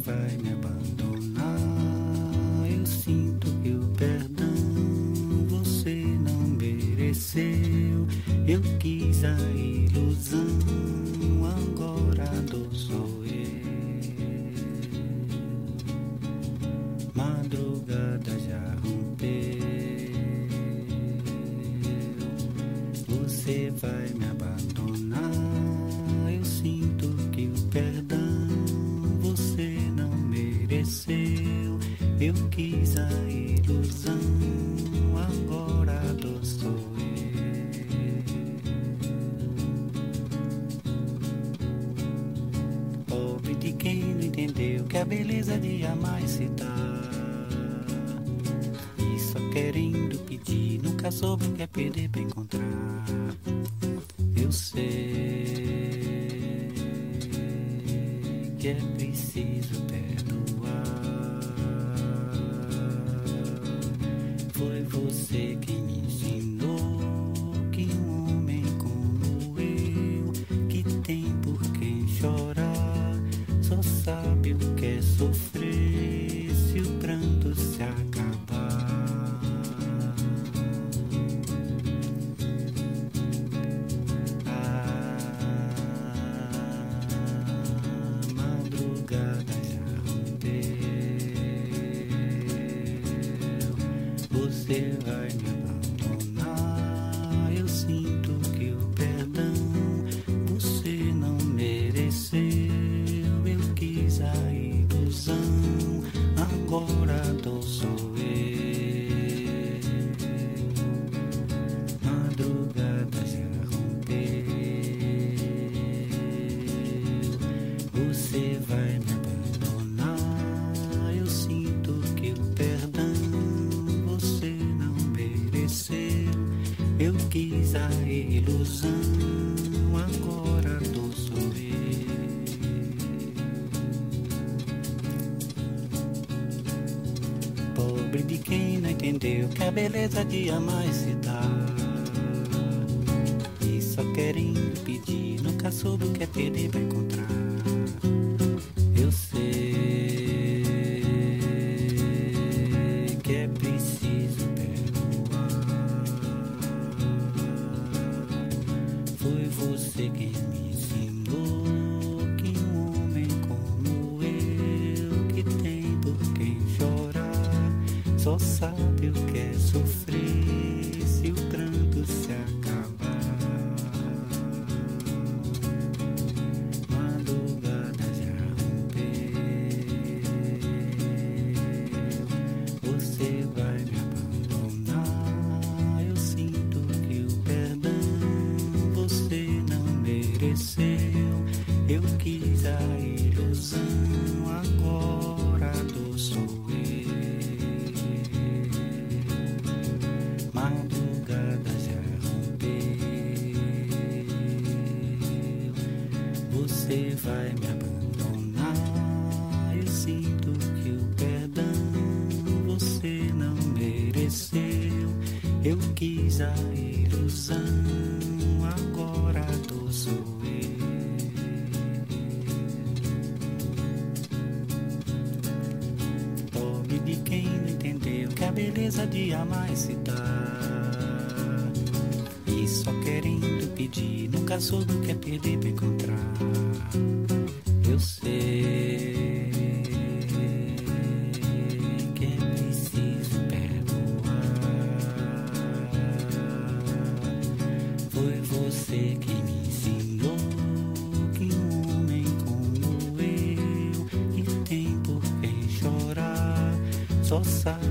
vai me abandonar. Eu sinto que o perdão você não mereceu. Eu quis a ilusão, agora dor sou eu. Madrugada já rompeu. Beleza de amar é se dá. E só querendo pedir, nunca soube o que é perder pra encontrar. Eu sei que é preciso perdoar. Foi você quem Você vai me abandonar. Eu sinto que o perdão você não mereceu. Eu quis a ilusão, agora dor sou eu. Madrugada já rompeu. Você vai me a ilusão, agora sou eu. Pobre de quem não entendeu que a beleza de amar se dá. E só querendo pedir, nunca soube o que é perder pra encontrar. Você me ensinou que um homem como eu, que tem por quem chorar, só sabe o que é sofrer Você vai me abandonar. Eu sinto que o perdão você não mereceu. Eu quis a ilusão, agora dor sou eu. Pobre de quem não entendeu que a beleza de amar se dá. E só querendo pedir, nunca soube o que é perder pra encontrar. Eu sei que é preciso perdoar. Foi você que me ensinou que um homem como eu, que tem por quem chorar, só sabe